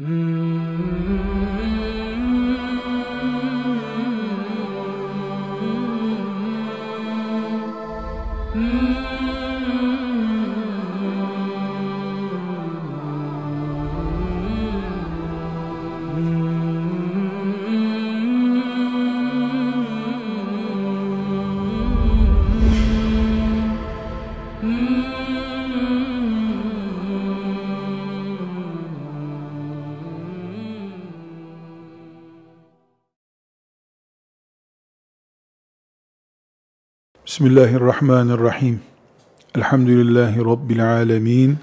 Mm. Bismillahirrahmanirrahim. Elhamdülillahi Rabbil alemin.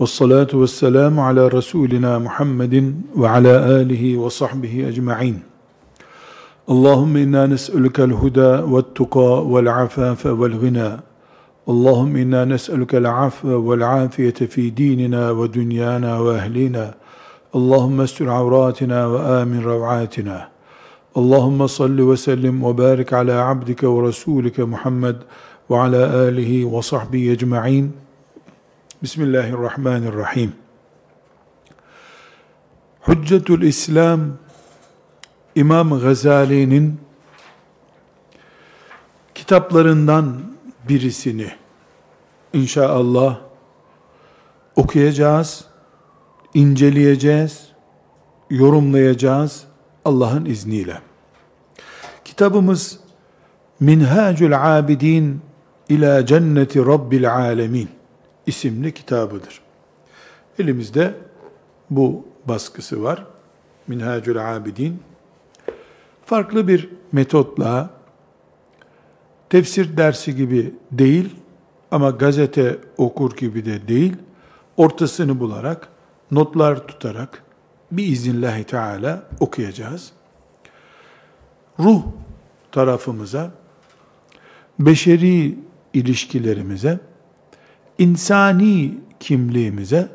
Ve salatu ve selamu ala Resulina Muhammedin ve ala alihi ve sahbihi ecma'in. Allahümme inna nes'elukel huda ve tuqa vel afafe vel gina. Allahümme inna nes'elukel afve vel afiyete fi dinina ve dünyana ve ehlina. Allahümme estur avratina ve amin rav'atina. Allahümme salli ve sellim ve barik ala abdike ve rasulike Muhammed ve ala alihi ve sahbihi ecma'in. Bismillahirrahmanirrahim. Hüccetül İslam İmam Gazali'nin kitaplarından birisini inşallah okuyacağız, inceleyeceğiz, yorumlayacağız Allah'ın izniyle. Kitabımız Minhacül Abidin ila Cenneti Rabbil Alemin isimli kitabıdır. Elimizde bu baskısı var. Minhacül Abidin. Farklı bir metotla tefsir dersi gibi değil ama gazete okur gibi de değil, ortasını bularak, notlar tutarak biiznillahü teala okuyacağız. Ruh tarafımıza, beşeri ilişkilerimize, insani kimliğimize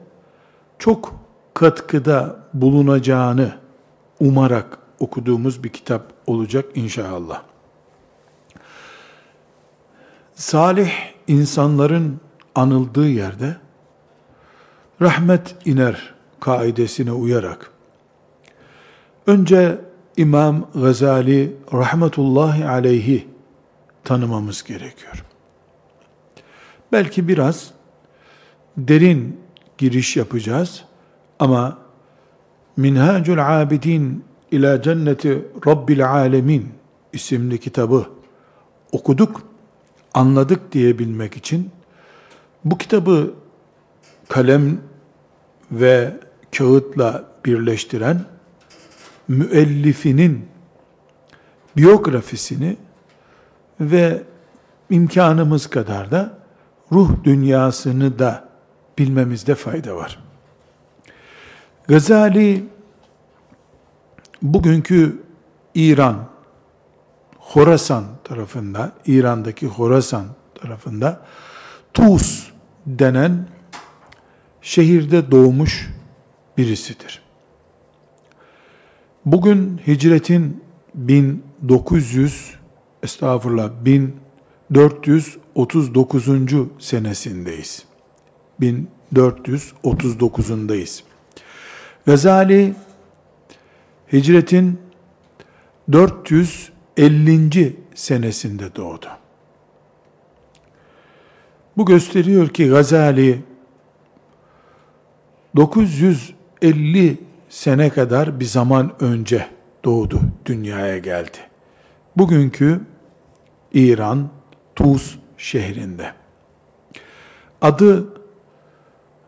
çok katkıda bulunacağını umarak okuduğumuz bir kitap olacak inşallah. Salih insanların anıldığı yerde rahmet iner kaidesine uyarak önce İmam Gazali rahmetullahi aleyhi tanımamız gerekiyor. Belki biraz derin giriş yapacağız ama Minhacul Abidin ila Cenneti Rabbil Alemin isimli kitabı okuduk, anladık diyebilmek için bu kitabı kalem ve kağıtla birleştiren müellifinin biyografisini ve imkanımız kadar da ruh dünyasını da bilmemizde fayda var. Gazali bugünkü İran, Horasan tarafında, İran'daki Horasan tarafında Tus denen şehirde doğmuş birisidir. Bugün hicretin 1900 estağfurullah 1439. senesindeyiz. 1439'undayız. Gazali hicretin 450. senesinde doğdu. Bu gösteriyor ki Gazali 950 sene kadar bir zaman önce doğdu, dünyaya geldi. Bugünkü İran, Tuz şehrinde. Adı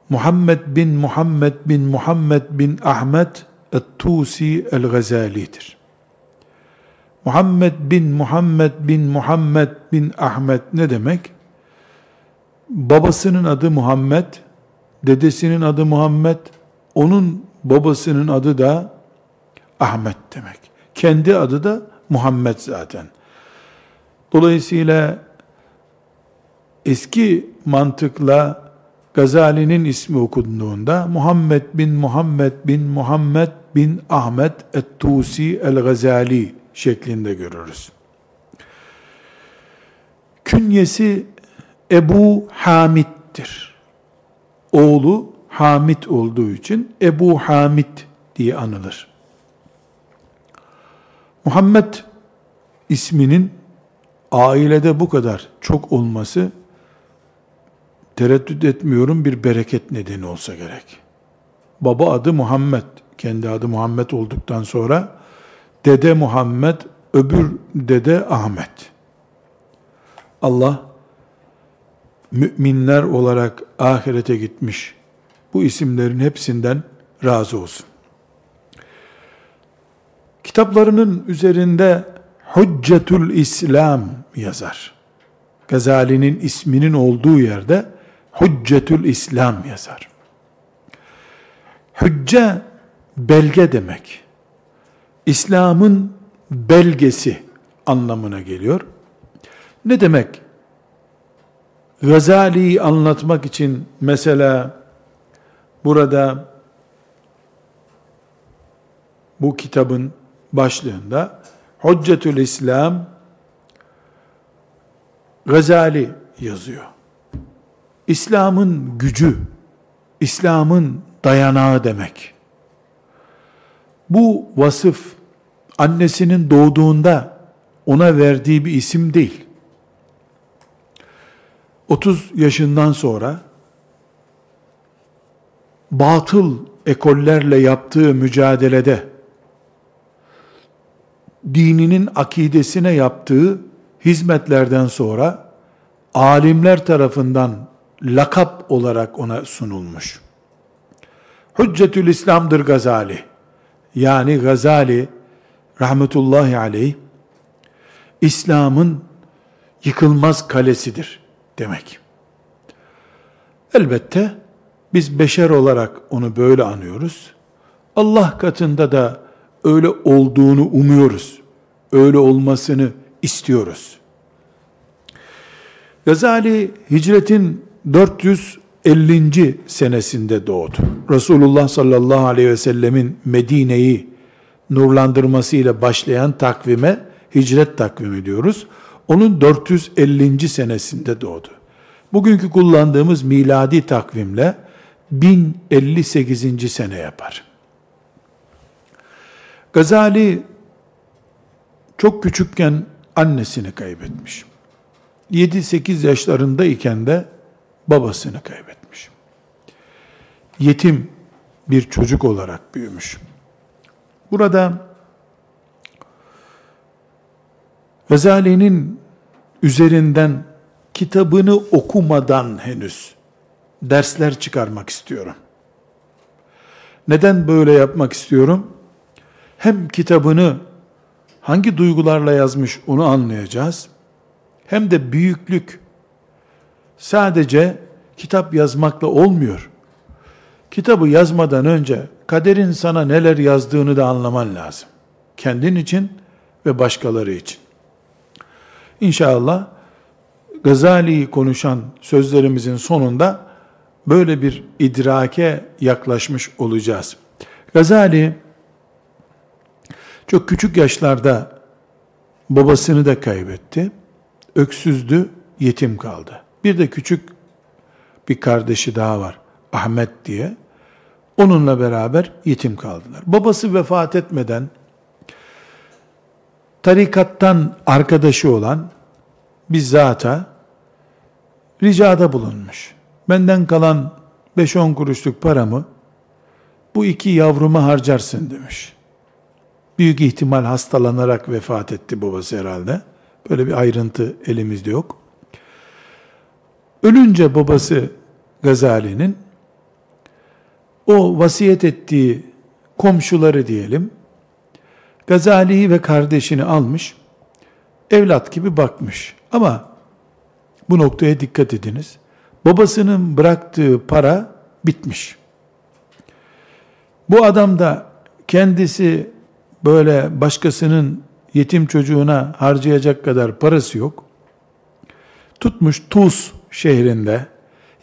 Muhammed bin Muhammed bin Muhammed bin Ahmet et-Tusi el-Gazali'dir. Muhammed bin Muhammed bin Muhammed bin Ahmet ne demek? Babasının adı Muhammed, dedesinin adı Muhammed, onun babasının adı da Ahmet demek. Kendi adı da Muhammed zaten. Dolayısıyla eski mantıkla Gazali'nin ismi okunduğunda Muhammed bin Muhammed bin Muhammed bin Ahmet et-Tusi el-Gazali şeklinde görürüz. Künyesi Ebu Hamid'dir. Oğlu Hamid olduğu için Ebu Hamid diye anılır. Muhammed isminin ailede bu kadar çok olması tereddüt etmiyorum bir bereket nedeni olsa gerek. Baba adı Muhammed, kendi adı Muhammed olduktan sonra dede Muhammed, öbür dede Ahmet. Allah müminler olarak ahirete gitmiş bu isimlerin hepsinden razı olsun. Kitaplarının üzerinde Hüccetül İslam yazar. Gazali'nin isminin olduğu yerde Hüccetül İslam yazar. Hücce belge demek. İslam'ın belgesi anlamına geliyor. Ne demek? Gazali'yi anlatmak için mesela burada bu kitabın başlığında Hüccetül İslam Gazali yazıyor. İslam'ın gücü, İslam'ın dayanağı demek. Bu vasıf annesinin doğduğunda ona verdiği bir isim değil. 30 yaşından sonra batıl ekollerle yaptığı mücadelede dininin akidesine yaptığı hizmetlerden sonra alimler tarafından lakap olarak ona sunulmuş. Hüccetül İslam'dır Gazali. Yani Gazali rahmetullahi aleyh İslam'ın yıkılmaz kalesidir demek. Elbette biz beşer olarak onu böyle anıyoruz. Allah katında da öyle olduğunu umuyoruz. Öyle olmasını istiyoruz. Gazali hicretin 450. senesinde doğdu. Resulullah sallallahu aleyhi ve sellemin Medine'yi nurlandırmasıyla başlayan takvime hicret takvimi diyoruz. Onun 450. senesinde doğdu. Bugünkü kullandığımız miladi takvimle 1058. sene yapar. Gazali çok küçükken annesini kaybetmiş. 7-8 yaşlarındayken de babasını kaybetmiş. Yetim bir çocuk olarak büyümüş. Burada Gazali'nin üzerinden kitabını okumadan henüz dersler çıkarmak istiyorum. Neden böyle yapmak istiyorum? Hem kitabını hangi duygularla yazmış onu anlayacağız. Hem de büyüklük sadece kitap yazmakla olmuyor. Kitabı yazmadan önce kaderin sana neler yazdığını da anlaman lazım. Kendin için ve başkaları için. İnşallah Gazali'yi konuşan sözlerimizin sonunda böyle bir idrake yaklaşmış olacağız. Gazali çok küçük yaşlarda babasını da kaybetti. Öksüzdü, yetim kaldı. Bir de küçük bir kardeşi daha var. Ahmet diye. Onunla beraber yetim kaldılar. Babası vefat etmeden tarikattan arkadaşı olan bizzata ricada bulunmuş. Benden kalan 5-10 kuruşluk paramı bu iki yavruma harcarsın demiş. Büyük ihtimal hastalanarak vefat etti babası herhalde. Böyle bir ayrıntı elimizde yok. Ölünce babası Gazali'nin o vasiyet ettiği komşuları diyelim, Gazali'yi ve kardeşini almış, evlat gibi bakmış. Ama bu noktaya dikkat ediniz. Babasının bıraktığı para bitmiş. Bu adam da kendisi böyle başkasının yetim çocuğuna harcayacak kadar parası yok. Tutmuş Tuz şehrinde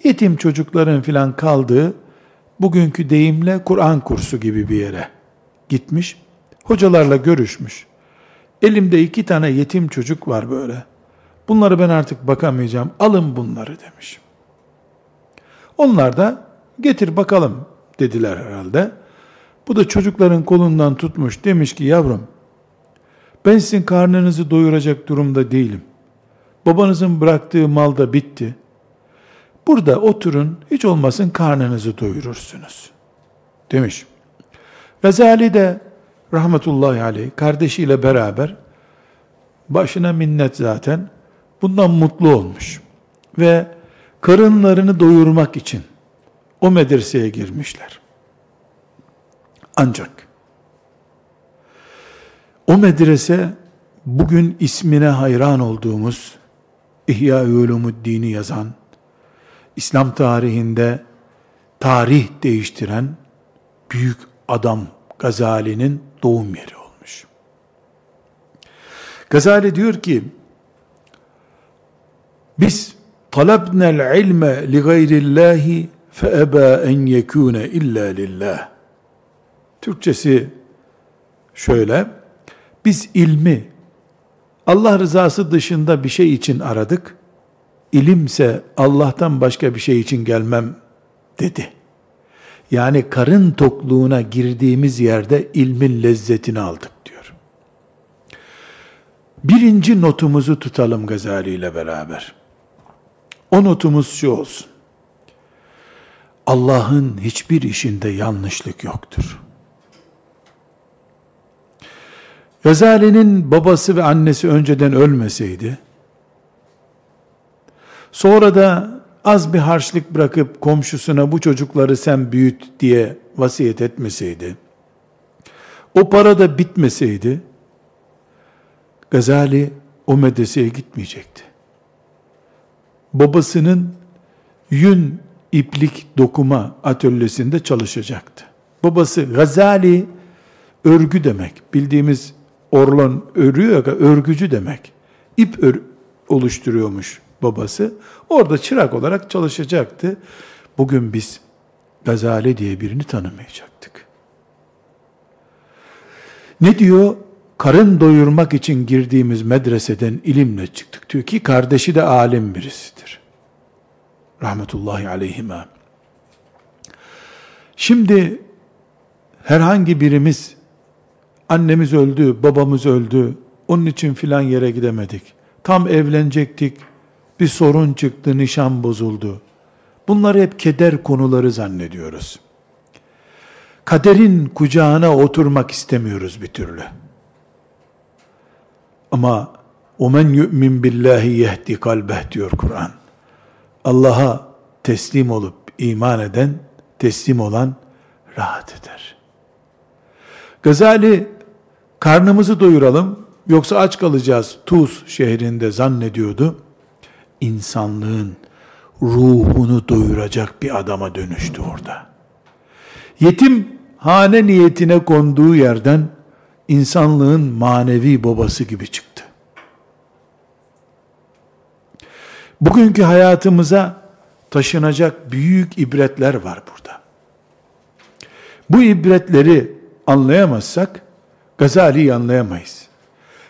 yetim çocukların filan kaldığı bugünkü deyimle Kur'an kursu gibi bir yere gitmiş. Hocalarla görüşmüş. Elimde iki tane yetim çocuk var böyle. Bunları ben artık bakamayacağım. Alın bunları demiş. Onlar da getir bakalım dediler herhalde. Bu da çocukların kolundan tutmuş demiş ki yavrum ben sizin karnınızı doyuracak durumda değilim. Babanızın bıraktığı mal da bitti. Burada oturun hiç olmasın karnınızı doyurursunuz. Demiş. Gazali de rahmetullahi aleyh kardeşiyle beraber başına minnet zaten bundan mutlu olmuş. Ve karınlarını doyurmak için o medreseye girmişler. Ancak o medrese bugün ismine hayran olduğumuz İhya Ulumuddin'i yazan, İslam tarihinde tarih değiştiren büyük adam Gazali'nin doğum yeri olmuş. Gazali diyor ki, biz talabnel ilme li gayrillahi fe eba en yekune illa lillah. Türkçesi şöyle, biz ilmi Allah rızası dışında bir şey için aradık. İlimse Allah'tan başka bir şey için gelmem dedi. Yani karın tokluğuna girdiğimiz yerde ilmin lezzetini aldık diyor. Birinci notumuzu tutalım Gazali ile beraber. O notumuz şu olsun. Allah'ın hiçbir işinde yanlışlık yoktur. Gazali'nin babası ve annesi önceden ölmeseydi, sonra da az bir harçlık bırakıp komşusuna bu çocukları sen büyüt diye vasiyet etmeseydi, o para da bitmeseydi, Gazali o medreseye gitmeyecekti. Babasının yün iplik dokuma atölyesinde çalışacaktı. Babası Gazali örgü demek. Bildiğimiz orlan örüyor ya, örgücü demek. İp ör, oluşturuyormuş babası. Orada çırak olarak çalışacaktı. Bugün biz Gazali diye birini tanımayacaktık. Ne diyor? Karın doyurmak için girdiğimiz medreseden ilimle çıktık diyor ki kardeşi de alim birisidir. Rahmetullahi aleyhime. Şimdi herhangi birimiz annemiz öldü, babamız öldü, onun için filan yere gidemedik. Tam evlenecektik, bir sorun çıktı, nişan bozuldu. Bunları hep keder konuları zannediyoruz. Kaderin kucağına oturmak istemiyoruz bir türlü. Ama وَمَنْ يُؤْمِنْ بِاللّٰهِ يَهْدِ kalbeh diyor Kur'an. Allah'a teslim olup iman eden, teslim olan rahat eder. Gazali karnımızı doyuralım yoksa aç kalacağız Tuz şehrinde zannediyordu. İnsanlığın ruhunu doyuracak bir adama dönüştü orada. Yetim hane niyetine konduğu yerden insanlığın manevi babası gibi çıktı. Bugünkü hayatımıza taşınacak büyük ibretler var burada. Bu ibretleri anlayamazsak Gazali'yi anlayamayız.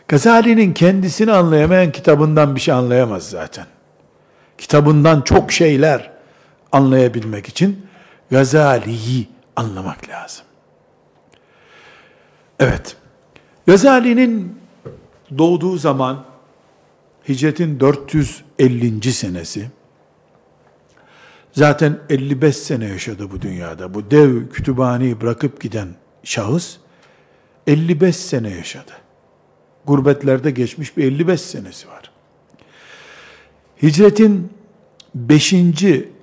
Gazali'nin kendisini anlayamayan kitabından bir şey anlayamaz zaten. Kitabından çok şeyler anlayabilmek için Gazali'yi anlamak lazım. Evet. Gazali'nin doğduğu zaman hicretin 450. senesi zaten 55 sene yaşadı bu dünyada. Bu dev kütüphaneyi bırakıp giden şahıs 55 sene yaşadı. Gurbetlerde geçmiş bir 55 senesi var. Hicretin 5.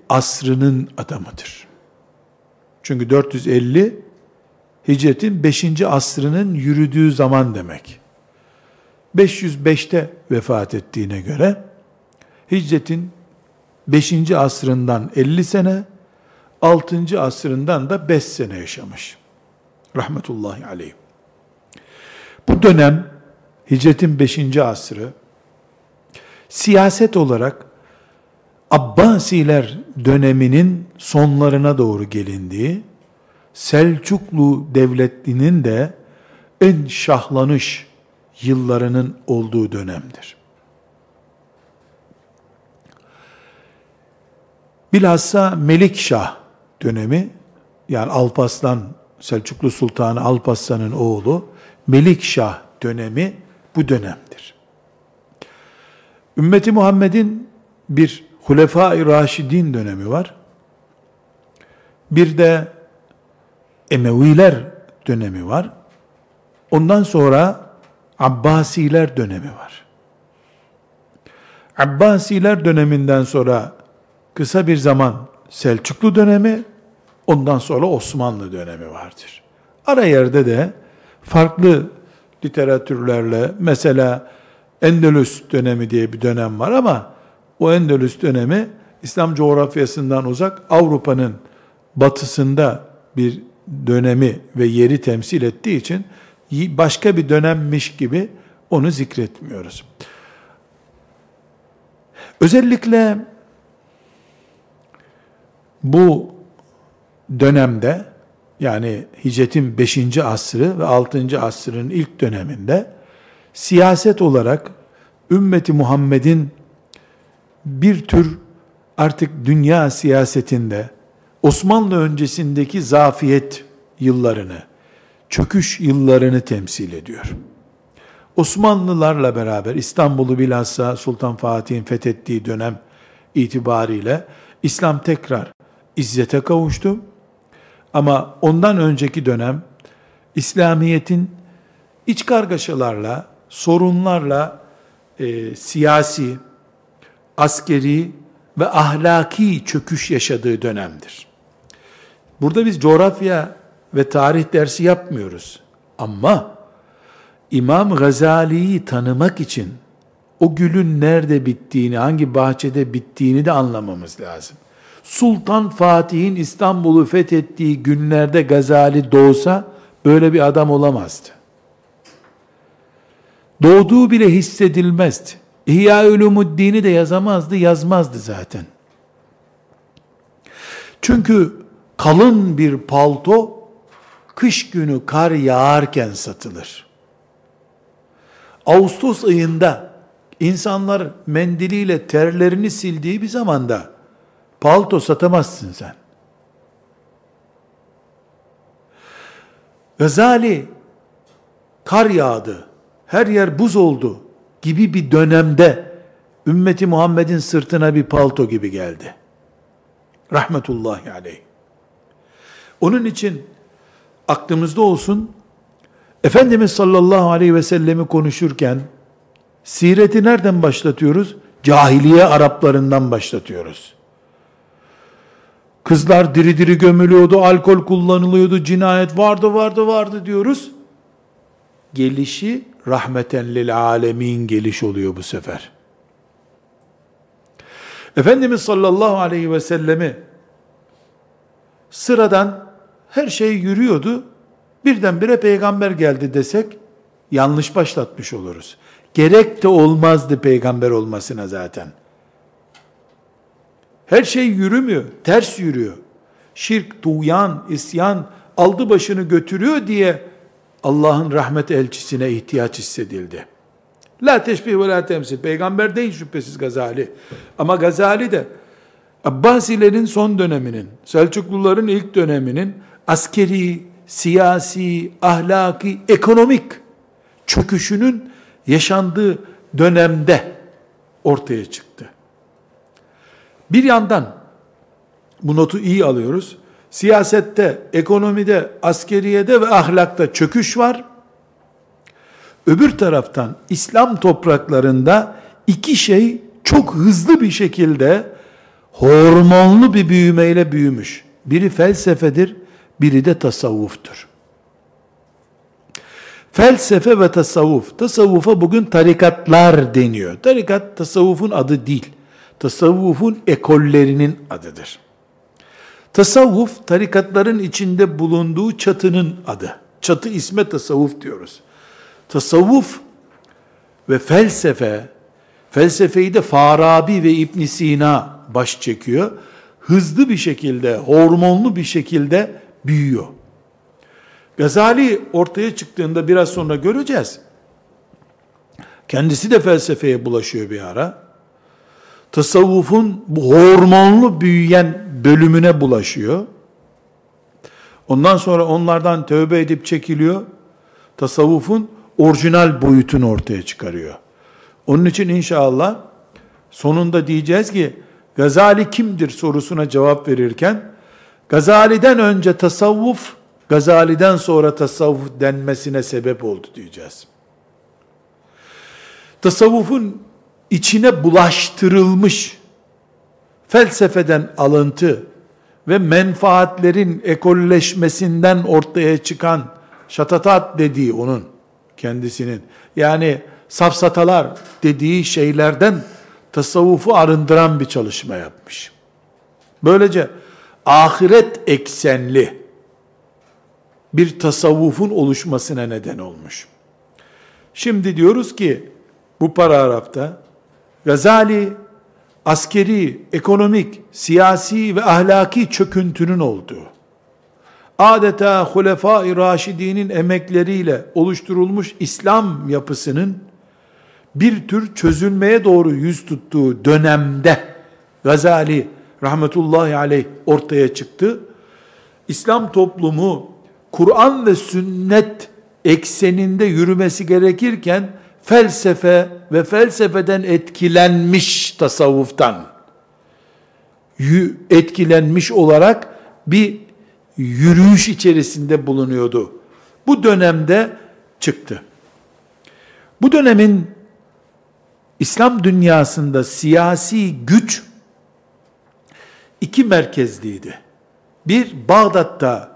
asrının adamıdır. Çünkü 450 hicretin 5. asrının yürüdüğü zaman demek. 505'te vefat ettiğine göre hicretin 5. asrından 50 sene, 6. asrından da 5 sene yaşamış. Rahmetullahi aleyh. Bu dönem hicretin 5. asrı siyaset olarak Abbasiler döneminin sonlarına doğru gelindiği, Selçuklu devletinin de en şahlanış yıllarının olduğu dönemdir. Bilhassa Melik Şah dönemi yani Alparslan Selçuklu Sultanı Alparslan'ın oğlu Melikşah dönemi bu dönemdir. Ümmeti Muhammed'in bir Hulefai Raşidin dönemi var. Bir de Emeviler dönemi var. Ondan sonra Abbasiler dönemi var. Abbasiler döneminden sonra kısa bir zaman Selçuklu dönemi, ondan sonra Osmanlı dönemi vardır. Ara yerde de farklı literatürlerle mesela Endülüs dönemi diye bir dönem var ama o Endülüs dönemi İslam coğrafyasından uzak Avrupa'nın batısında bir dönemi ve yeri temsil ettiği için başka bir dönemmiş gibi onu zikretmiyoruz. Özellikle bu dönemde yani hicretin 5. asrı ve 6. asrın ilk döneminde siyaset olarak ümmeti Muhammed'in bir tür artık dünya siyasetinde Osmanlı öncesindeki zafiyet yıllarını, çöküş yıllarını temsil ediyor. Osmanlılarla beraber İstanbul'u bilhassa Sultan Fatih'in fethettiği dönem itibariyle İslam tekrar izzete kavuştu. Ama ondan önceki dönem İslamiyet'in iç kargaşalarla, sorunlarla e, siyasi, askeri ve ahlaki çöküş yaşadığı dönemdir. Burada biz coğrafya ve tarih dersi yapmıyoruz. Ama İmam Gazali'yi tanımak için o gülün nerede bittiğini, hangi bahçede bittiğini de anlamamız lazım. Sultan Fatih'in İstanbul'u fethettiği günlerde Gazali doğsa böyle bir adam olamazdı. Doğduğu bile hissedilmezdi. İhya Ulumuddin'i de yazamazdı, yazmazdı zaten. Çünkü kalın bir palto kış günü kar yağarken satılır. Ağustos ayında insanlar mendiliyle terlerini sildiği bir zamanda palto satamazsın sen. Gazali kar yağdı, her yer buz oldu gibi bir dönemde ümmeti Muhammed'in sırtına bir palto gibi geldi. Rahmetullahi aleyh. Onun için aklımızda olsun, Efendimiz sallallahu aleyhi ve sellemi konuşurken, sireti nereden başlatıyoruz? Cahiliye Araplarından başlatıyoruz. Kızlar diri diri gömülüyordu, alkol kullanılıyordu, cinayet vardı vardı vardı diyoruz. Gelişi rahmeten lil alemin geliş oluyor bu sefer. Efendimiz sallallahu aleyhi ve sellemi sıradan her şey yürüyordu. Birdenbire peygamber geldi desek yanlış başlatmış oluruz. Gerek de olmazdı peygamber olmasına zaten. Her şey yürümüyor, ters yürüyor. Şirk, tuğyan, isyan aldı başını götürüyor diye Allah'ın rahmet elçisine ihtiyaç hissedildi. La teşbih ve la temsil. Peygamber değil şüphesiz Gazali. Ama Gazali de Abbasilerin son döneminin, Selçukluların ilk döneminin askeri, siyasi, ahlaki, ekonomik çöküşünün yaşandığı dönemde ortaya çıktı. Bir yandan bu notu iyi alıyoruz. Siyasette, ekonomide, askeriyede ve ahlakta çöküş var. Öbür taraftan İslam topraklarında iki şey çok hızlı bir şekilde hormonlu bir büyümeyle büyümüş. Biri felsefedir, biri de tasavvuftur. Felsefe ve tasavvuf. Tasavvufa bugün tarikatlar deniyor. Tarikat tasavvufun adı değil. Tasavvufun ekollerinin adıdır. Tasavvuf tarikatların içinde bulunduğu çatının adı. Çatı isme tasavvuf diyoruz. Tasavvuf ve felsefe, felsefeyi de Farabi ve İbn Sina baş çekiyor. Hızlı bir şekilde, hormonlu bir şekilde büyüyor. Gazali ortaya çıktığında biraz sonra göreceğiz. Kendisi de felsefeye bulaşıyor bir ara. Tasavvufun bu hormonlu büyüyen bölümüne bulaşıyor. Ondan sonra onlardan tövbe edip çekiliyor. Tasavvufun orijinal boyutunu ortaya çıkarıyor. Onun için inşallah sonunda diyeceğiz ki Gazali kimdir sorusuna cevap verirken Gazali'den önce tasavvuf, Gazali'den sonra tasavvuf denmesine sebep oldu diyeceğiz. Tasavvufun içine bulaştırılmış felsefeden alıntı ve menfaatlerin ekolleşmesinden ortaya çıkan şatatat dediği onun kendisinin yani safsatalar dediği şeylerden tasavvufu arındıran bir çalışma yapmış. Böylece ahiret eksenli bir tasavvufun oluşmasına neden olmuş. Şimdi diyoruz ki bu paragrafta Gazali askeri, ekonomik, siyasi ve ahlaki çöküntünün olduğu, adeta Hulefai Raşidi'nin emekleriyle oluşturulmuş İslam yapısının bir tür çözülmeye doğru yüz tuttuğu dönemde Gazali rahmetullahi aleyh ortaya çıktı. İslam toplumu Kur'an ve sünnet ekseninde yürümesi gerekirken felsefe ve felsefeden etkilenmiş tasavvuftan etkilenmiş olarak bir yürüyüş içerisinde bulunuyordu. Bu dönemde çıktı. Bu dönemin İslam dünyasında siyasi güç iki merkezliydi. Bir Bağdat'ta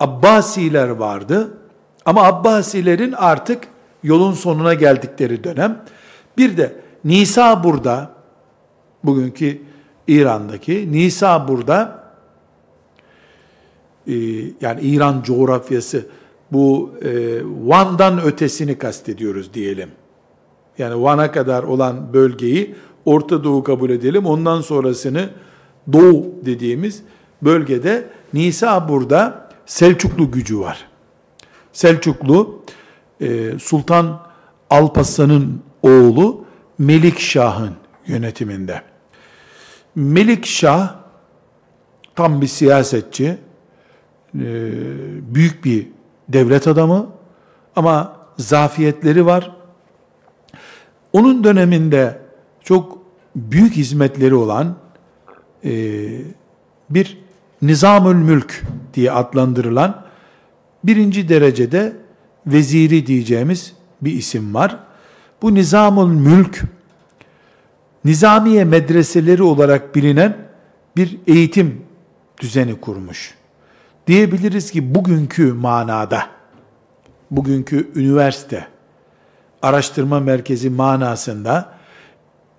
Abbasiler vardı ama Abbasilerin artık yolun sonuna geldikleri dönem. Bir de Nisa burada, bugünkü İran'daki Nisa burada, e, yani İran coğrafyası, bu e, Van'dan ötesini kastediyoruz diyelim. Yani Van'a kadar olan bölgeyi Orta Doğu kabul edelim. Ondan sonrasını Doğu dediğimiz bölgede Nisa burada Selçuklu gücü var. Selçuklu e, Sultan Alparslan'ın oğlu Melik Şah'ın yönetiminde. Melik Şah tam bir siyasetçi, e, büyük bir devlet adamı ama zafiyetleri var. Onun döneminde çok büyük hizmetleri olan bir Nizamül Mülk diye adlandırılan birinci derecede veziri diyeceğimiz bir isim var. Bu Nizamul Mülk, Nizamiye medreseleri olarak bilinen bir eğitim düzeni kurmuş. Diyebiliriz ki bugünkü manada, bugünkü üniversite, araştırma merkezi manasında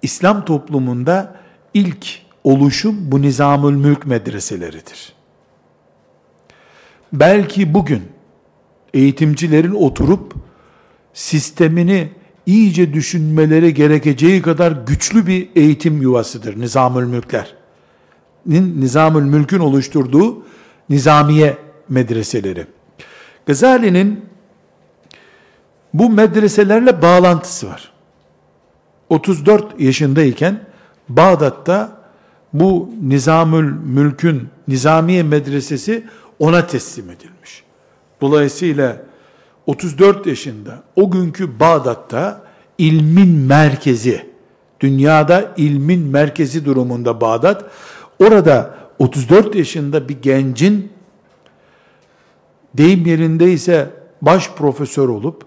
İslam toplumunda ilk oluşum bu Nizamül Mülk medreseleridir. Belki bugün eğitimcilerin oturup sistemini iyice düşünmeleri gerekeceği kadar güçlü bir eğitim yuvasıdır Nizamül Mülkler. Nizamül Mülk'ün oluşturduğu nizamiye medreseleri. Gazali'nin bu medreselerle bağlantısı var. 34 yaşındayken Bağdat'ta bu Nizamül Mülk'ün Nizamiye Medresesi ona teslim edilmiş. Dolayısıyla 34 yaşında o günkü Bağdat'ta ilmin merkezi, dünyada ilmin merkezi durumunda Bağdat, orada 34 yaşında bir gencin deyim yerindeyse baş profesör olup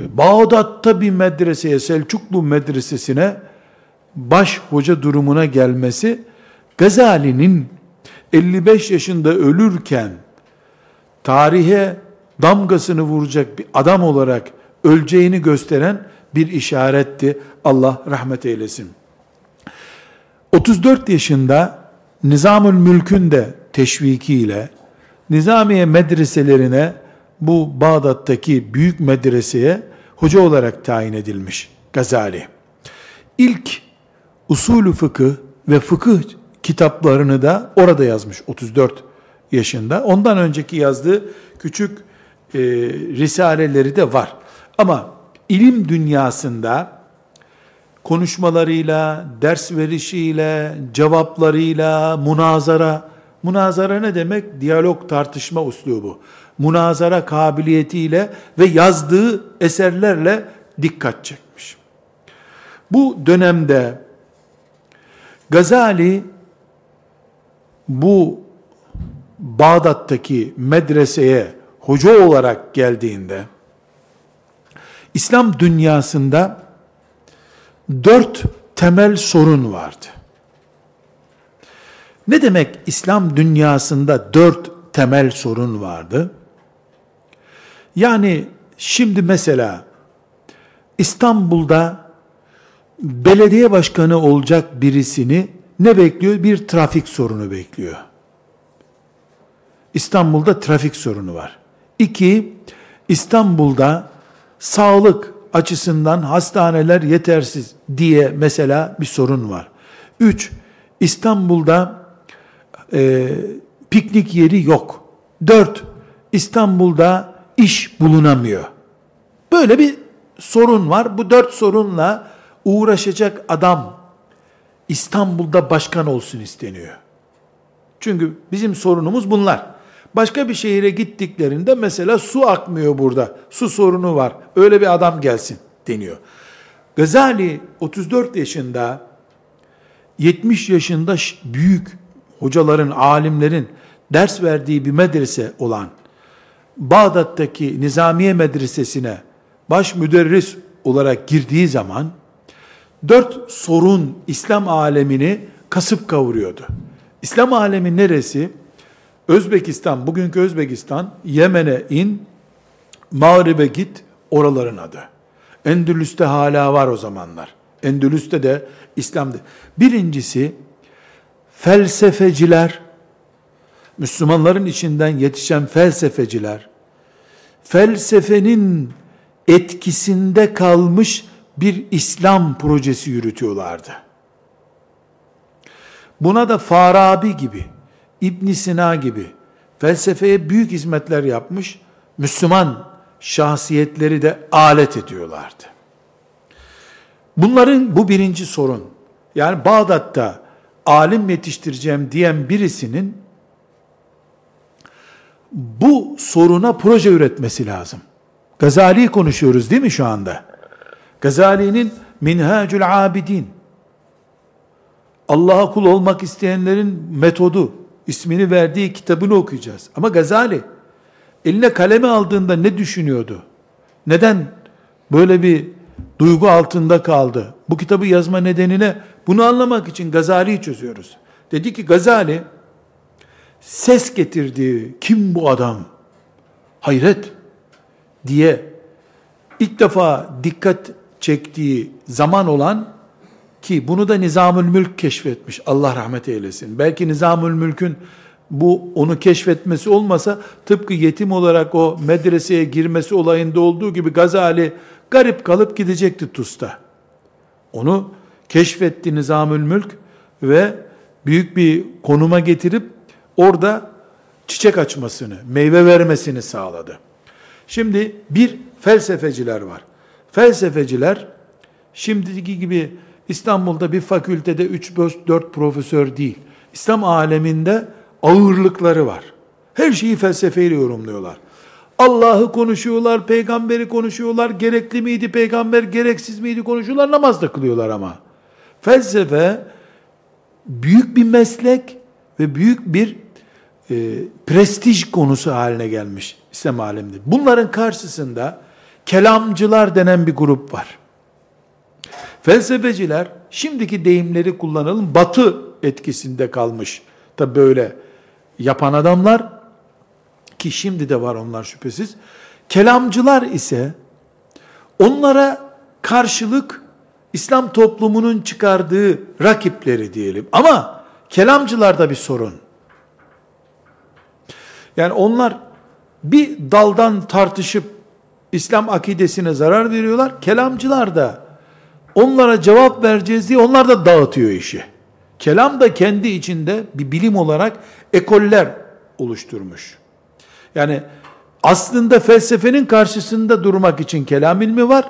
e, Bağdat'ta bir medreseye, Selçuklu medresesine baş hoca durumuna gelmesi Gazali'nin 55 yaşında ölürken tarihe damgasını vuracak bir adam olarak öleceğini gösteren bir işaretti. Allah rahmet eylesin. 34 yaşında Nizamül Mülk'ün de teşvikiyle Nizamiye medreselerine bu Bağdat'taki büyük medreseye hoca olarak tayin edilmiş Gazali. İlk usulü fıkıh ve fıkıh kitaplarını da orada yazmış 34 yaşında. Ondan önceki yazdığı küçük e, risaleleri de var. Ama ilim dünyasında konuşmalarıyla, ders verişiyle, cevaplarıyla, münazara Münazara ne demek? Diyalog, tartışma uslubu. Münazara kabiliyetiyle ve yazdığı eserlerle dikkat çekmiş. Bu dönemde Gazali bu Bağdat'taki medreseye hoca olarak geldiğinde İslam dünyasında dört temel sorun vardı. Ne demek İslam dünyasında dört temel sorun vardı? Yani şimdi mesela İstanbul'da belediye başkanı olacak birisini ne bekliyor? Bir trafik sorunu bekliyor. İstanbul'da trafik sorunu var. İki, İstanbul'da sağlık açısından hastaneler yetersiz diye mesela bir sorun var. Üç, İstanbul'da e, piknik yeri yok. Dört, İstanbul'da iş bulunamıyor. Böyle bir sorun var. Bu dört sorunla uğraşacak adam İstanbul'da başkan olsun isteniyor. Çünkü bizim sorunumuz bunlar. Başka bir şehire gittiklerinde mesela su akmıyor burada. Su sorunu var. Öyle bir adam gelsin deniyor. Gazali 34 yaşında 70 yaşında büyük hocaların, alimlerin ders verdiği bir medrese olan Bağdat'taki Nizamiye Medresesi'ne baş müderris olarak girdiği zaman dört sorun İslam alemini kasıp kavuruyordu. İslam alemi neresi? Özbekistan, bugünkü Özbekistan, Yemen'e in, Mağrib'e git, oraların adı. Endülüs'te hala var o zamanlar. Endülüs'te de İslam'da. Birincisi, felsefeciler, Müslümanların içinden yetişen felsefeciler, felsefenin etkisinde kalmış bir İslam projesi yürütüyorlardı. Buna da Farabi gibi, İbn Sina gibi felsefeye büyük hizmetler yapmış Müslüman şahsiyetleri de alet ediyorlardı. Bunların bu birinci sorun. Yani Bağdat'ta alim yetiştireceğim diyen birisinin bu soruna proje üretmesi lazım. Gazali konuşuyoruz değil mi şu anda? Gazali'nin Minhacül Abidin Allah'a kul olmak isteyenlerin metodu ismini verdiği kitabını okuyacağız. Ama Gazali eline kalemi aldığında ne düşünüyordu? Neden böyle bir duygu altında kaldı? Bu kitabı yazma nedenine bunu anlamak için Gazali'yi çözüyoruz. Dedi ki Gazali ses getirdi. Kim bu adam? Hayret diye ilk defa dikkat çektiği zaman olan ki bunu da Nizamül Mülk keşfetmiş. Allah rahmet eylesin. Belki Nizamül Mülk'ün bu onu keşfetmesi olmasa tıpkı yetim olarak o medreseye girmesi olayında olduğu gibi Gazali garip kalıp gidecekti Tus'ta. Onu keşfetti Nizamül Mülk ve büyük bir konuma getirip orada çiçek açmasını, meyve vermesini sağladı. Şimdi bir felsefeciler var. Felsefeciler şimdiki gibi İstanbul'da bir fakültede 3-4 profesör değil. İslam aleminde ağırlıkları var. Her şeyi felsefeyle yorumluyorlar. Allah'ı konuşuyorlar, peygamberi konuşuyorlar, gerekli miydi peygamber, gereksiz miydi konuşuyorlar, namaz da kılıyorlar ama. Felsefe büyük bir meslek ve büyük bir e, prestij konusu haline gelmiş İslam aleminde. Bunların karşısında kelamcılar denen bir grup var. Felsefeciler şimdiki deyimleri kullanalım batı etkisinde kalmış. Tabi böyle yapan adamlar ki şimdi de var onlar şüphesiz. Kelamcılar ise onlara karşılık İslam toplumunun çıkardığı rakipleri diyelim. Ama kelamcılarda bir sorun. Yani onlar bir daldan tartışıp İslam akidesine zarar veriyorlar. Kelamcılar da onlara cevap vereceğiz diye onlar da dağıtıyor işi. Kelam da kendi içinde bir bilim olarak ekoller oluşturmuş. Yani aslında felsefenin karşısında durmak için kelam ilmi var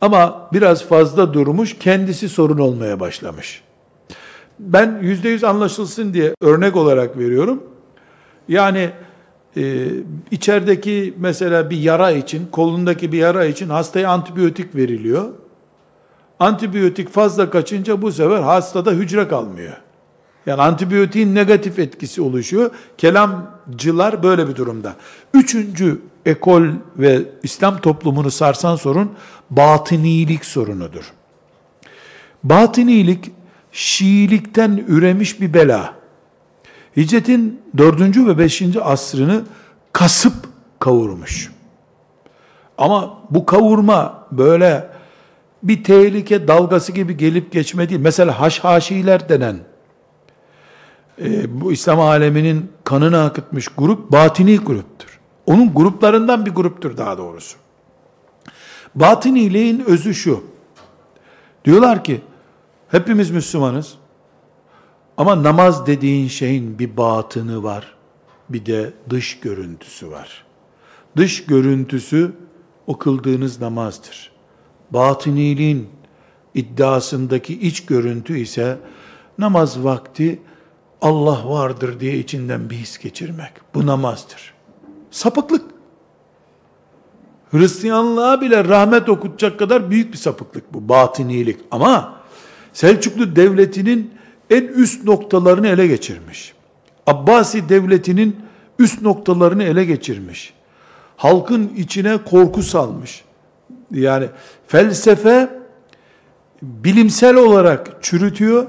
ama biraz fazla durmuş, kendisi sorun olmaya başlamış. Ben yüzde yüz anlaşılsın diye örnek olarak veriyorum. Yani e, içerideki mesela bir yara için, kolundaki bir yara için hastaya antibiyotik veriliyor. Antibiyotik fazla kaçınca bu sefer hastada hücre kalmıyor. Yani antibiyotiğin negatif etkisi oluşuyor. Kelamcılar böyle bir durumda. Üçüncü ekol ve İslam toplumunu sarsan sorun batınilik sorunudur. Batınilik Şiilikten üremiş bir bela. Hicretin dördüncü ve beşinci asrını kasıp kavurmuş. Ama bu kavurma böyle bir tehlike dalgası gibi gelip geçme değil. Mesela haşhaşiler denen e, bu İslam aleminin kanını akıtmış grup batini gruptur. Onun gruplarından bir gruptur daha doğrusu. Batiniliğin özü şu. Diyorlar ki hepimiz Müslümanız. Ama namaz dediğin şeyin bir batını var. Bir de dış görüntüsü var. Dış görüntüsü o namazdır. Batiniliğin iddiasındaki iç görüntü ise namaz vakti Allah vardır diye içinden bir his geçirmek. Bu namazdır. Sapıklık. Hristiyanlığa bile rahmet okutacak kadar büyük bir sapıklık bu. Batinilik. Ama Selçuklu devletinin en üst noktalarını ele geçirmiş. Abbasi devletinin üst noktalarını ele geçirmiş. Halkın içine korku salmış. Yani felsefe bilimsel olarak çürütüyor.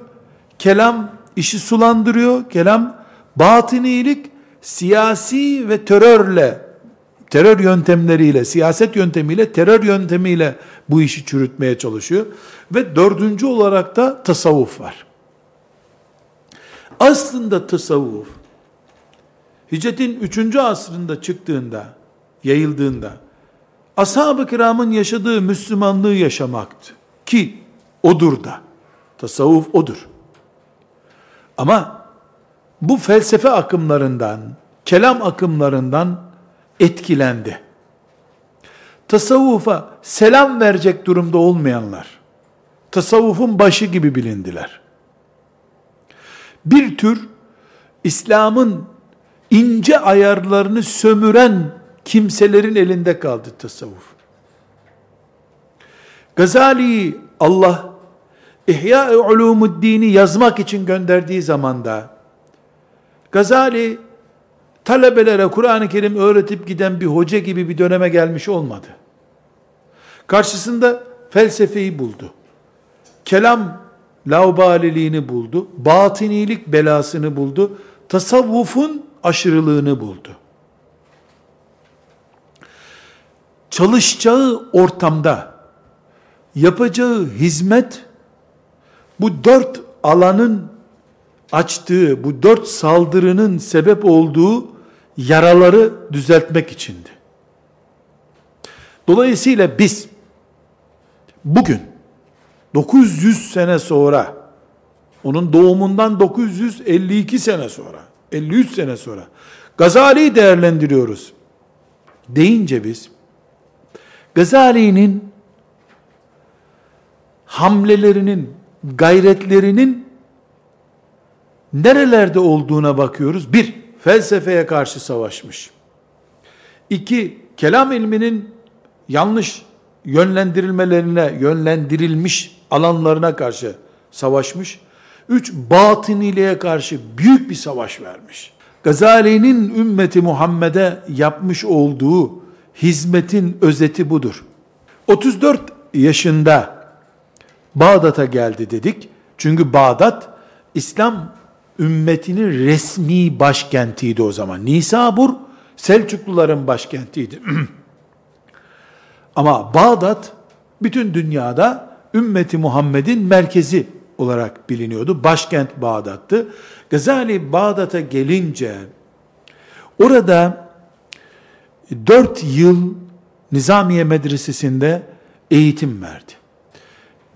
Kelam işi sulandırıyor. Kelam batınilik siyasi ve terörle terör yöntemleriyle, siyaset yöntemiyle, terör yöntemiyle bu işi çürütmeye çalışıyor. Ve dördüncü olarak da tasavvuf var. Aslında tasavvuf, hicretin üçüncü asrında çıktığında, yayıldığında, ashab-ı kiramın yaşadığı Müslümanlığı yaşamaktı. Ki odur da. Tasavvuf odur. Ama bu felsefe akımlarından, kelam akımlarından etkilendi. Tasavvufa selam verecek durumda olmayanlar, tasavvufun başı gibi bilindiler. Bir tür İslam'ın ince ayarlarını sömüren kimselerin elinde kaldı tasavvuf. Gazali'yi Allah İhya-i Ulumuddin'i yazmak için gönderdiği zamanda Gazali talebelere Kur'an-ı Kerim öğretip giden bir hoca gibi bir döneme gelmiş olmadı. Karşısında felsefeyi buldu. Kelam laubaliliğini buldu. Batinilik belasını buldu. Tasavvufun aşırılığını buldu. Çalışacağı ortamda yapacağı hizmet bu dört alanın açtığı, bu dört saldırının sebep olduğu yaraları düzeltmek içindi. Dolayısıyla biz bugün 900 sene sonra onun doğumundan 952 sene sonra 53 sene sonra Gazali'yi değerlendiriyoruz deyince biz Gazali'nin hamlelerinin gayretlerinin nerelerde olduğuna bakıyoruz. Bir, felsefeye karşı savaşmış. İki, kelam ilminin yanlış yönlendirilmelerine, yönlendirilmiş alanlarına karşı savaşmış. Üç, batıniliğe karşı büyük bir savaş vermiş. Gazali'nin ümmeti Muhammed'e yapmış olduğu hizmetin özeti budur. 34 yaşında Bağdat'a geldi dedik. Çünkü Bağdat İslam ümmetinin resmi başkentiydi o zaman. Nisabur Selçukluların başkentiydi. Ama Bağdat bütün dünyada ümmeti Muhammed'in merkezi olarak biliniyordu. Başkent Bağdat'tı. Gazali Bağdat'a gelince orada dört yıl Nizamiye Medresesi'nde eğitim verdi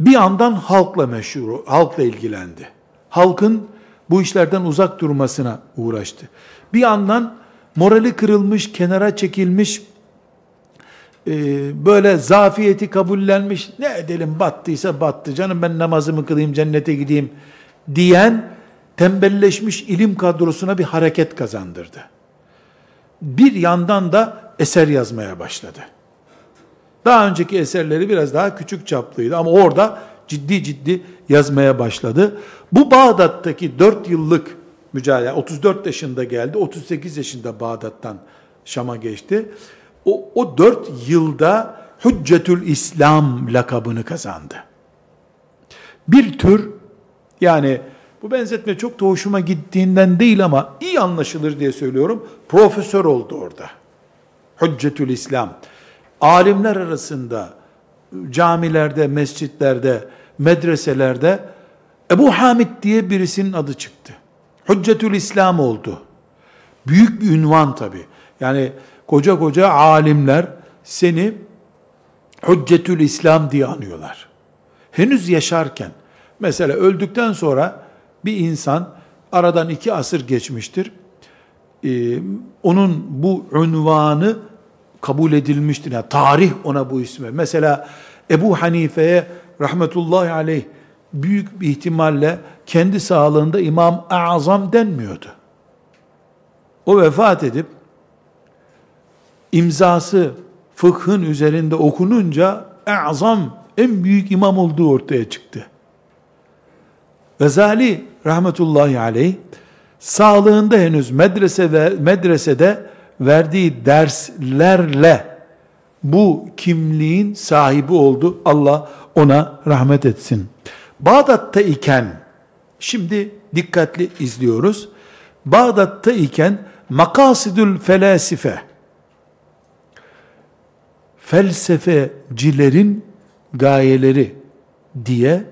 bir yandan halkla meşhur, halkla ilgilendi. Halkın bu işlerden uzak durmasına uğraştı. Bir yandan morali kırılmış, kenara çekilmiş, e, böyle zafiyeti kabullenmiş, ne edelim battıysa battı, canım ben namazımı kılayım, cennete gideyim diyen tembelleşmiş ilim kadrosuna bir hareket kazandırdı. Bir yandan da eser yazmaya başladı. Daha önceki eserleri biraz daha küçük çaplıydı ama orada ciddi ciddi yazmaya başladı. Bu Bağdat'taki 4 yıllık mücadele, 34 yaşında geldi, 38 yaşında Bağdat'tan Şam'a geçti. O, o 4 yılda Hüccetül İslam lakabını kazandı. Bir tür, yani bu benzetme çok da hoşuma gittiğinden değil ama iyi anlaşılır diye söylüyorum, profesör oldu orada. Hüccetül İslam. Alimler arasında, camilerde, mescitlerde, medreselerde Ebu Hamid diye birisinin adı çıktı. Hüccetül İslam oldu. Büyük bir ünvan tabi. Yani koca koca alimler seni Hüccetül İslam diye anıyorlar. Henüz yaşarken, mesela öldükten sonra bir insan, aradan iki asır geçmiştir, ee, onun bu ünvanı kabul edilmiştir. Yani tarih ona bu ismi. Mesela Ebu Hanife'ye rahmetullahi aleyh büyük bir ihtimalle kendi sağlığında İmam Azam denmiyordu. O vefat edip imzası fıkhın üzerinde okununca Azam en büyük imam olduğu ortaya çıktı. Gazali rahmetullahi aleyh sağlığında henüz medrese ve medresede verdiği derslerle bu kimliğin sahibi oldu. Allah ona rahmet etsin. Bağdat'ta iken, şimdi dikkatli izliyoruz. Bağdat'ta iken makasidül felasife, felsefecilerin gayeleri diye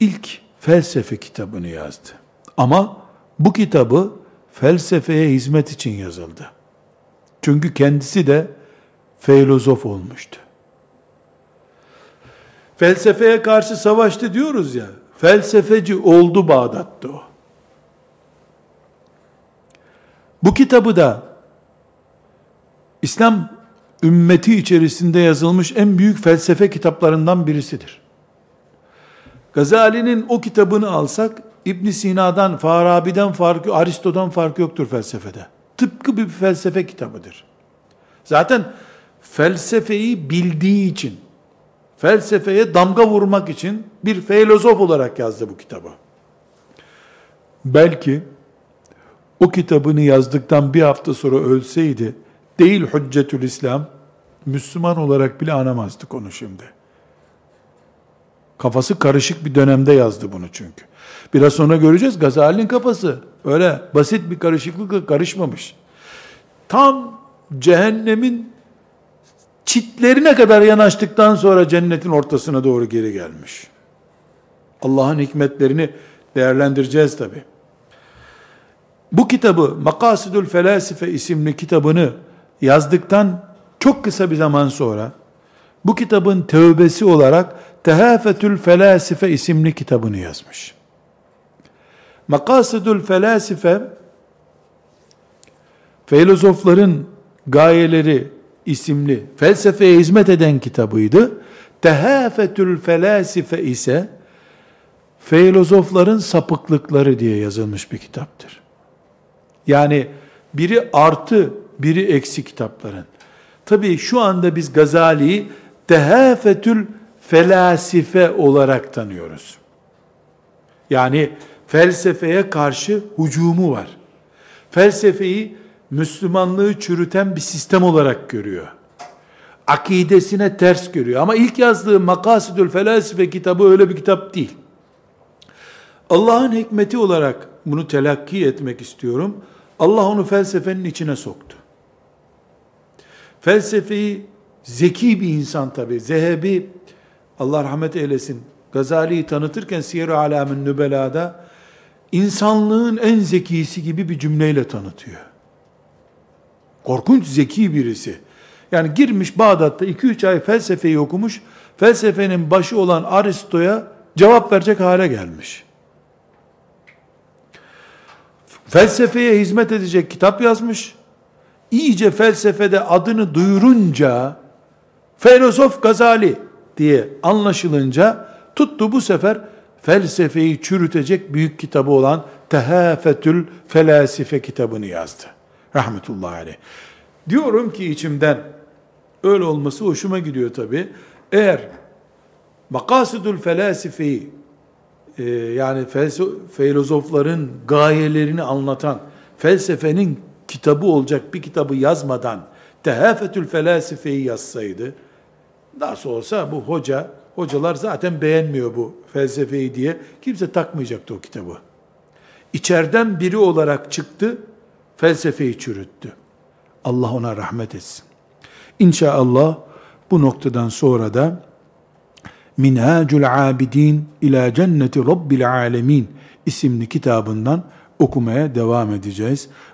ilk felsefe kitabını yazdı. Ama bu kitabı felsefeye hizmet için yazıldı. Çünkü kendisi de filozof olmuştu. Felsefeye karşı savaştı diyoruz ya. Felsefeci oldu Bağdat'ta o. Bu kitabı da İslam ümmeti içerisinde yazılmış en büyük felsefe kitaplarından birisidir. Gazali'nin o kitabını alsak İbn Sina'dan, Farabi'den farkı, Aristo'dan farkı yoktur felsefede. Tıpkı bir felsefe kitabıdır. Zaten felsefeyi bildiği için, felsefeye damga vurmak için bir filozof olarak yazdı bu kitabı. Belki o kitabını yazdıktan bir hafta sonra ölseydi, değil Hüccetül İslam, Müslüman olarak bile anamazdık onu şimdi. Kafası karışık bir dönemde yazdı bunu çünkü. Biraz sonra göreceğiz Gazali'nin kafası öyle basit bir karışıklıkla karışmamış. Tam cehennemin çitlerine kadar yanaştıktan sonra cennetin ortasına doğru geri gelmiş. Allah'ın hikmetlerini değerlendireceğiz tabi. Bu kitabı Makasidül Felasife isimli kitabını yazdıktan çok kısa bir zaman sonra bu kitabın tövbesi olarak Tehafetül Felasife isimli kitabını yazmış. Makasidül Felasife filozofların gayeleri isimli felsefeye hizmet eden kitabıydı. Tehafetül felasife ise filozofların sapıklıkları diye yazılmış bir kitaptır. Yani biri artı, biri eksi kitapların. Tabii şu anda biz Gazali'yi tehafetül felasife olarak tanıyoruz. Yani felsefeye karşı hucumu var. Felsefeyi Müslümanlığı çürüten bir sistem olarak görüyor. Akidesine ters görüyor. Ama ilk yazdığı Makasidül Felasife kitabı öyle bir kitap değil. Allah'ın hikmeti olarak bunu telakki etmek istiyorum. Allah onu felsefenin içine soktu. Felsefeyi zeki bir insan tabi. Zehebi, Allah rahmet eylesin, Gazali'yi tanıtırken Siyer-i Alamin Nübela'da insanlığın en zekisi gibi bir cümleyle tanıtıyor. Korkunç zeki birisi. Yani girmiş Bağdat'ta 2-3 ay felsefeyi okumuş, felsefenin başı olan Aristo'ya cevap verecek hale gelmiş. Felsefeye hizmet edecek kitap yazmış. İyice felsefede adını duyurunca, filozof Gazali diye anlaşılınca, tuttu bu sefer felsefeyi çürütecek büyük kitabı olan Tehafetül Felasife kitabını yazdı. Rahmetullahi aleyh. Diyorum ki içimden, öyle olması hoşuma gidiyor tabi. Eğer Makasidül Felasifeyi e, yani filozofların gayelerini anlatan felsefenin kitabı olacak bir kitabı yazmadan Tehafetül Felasifeyi yazsaydı nasıl olsa bu hoca hocalar zaten beğenmiyor bu felsefeyi diye kimse takmayacaktı o kitabı. İçeriden biri olarak çıktı, felsefeyi çürüttü. Allah ona rahmet etsin. İnşallah bu noktadan sonra da Minhacul Abidin ila Cenneti Rabbil Alemin isimli kitabından okumaya devam edeceğiz.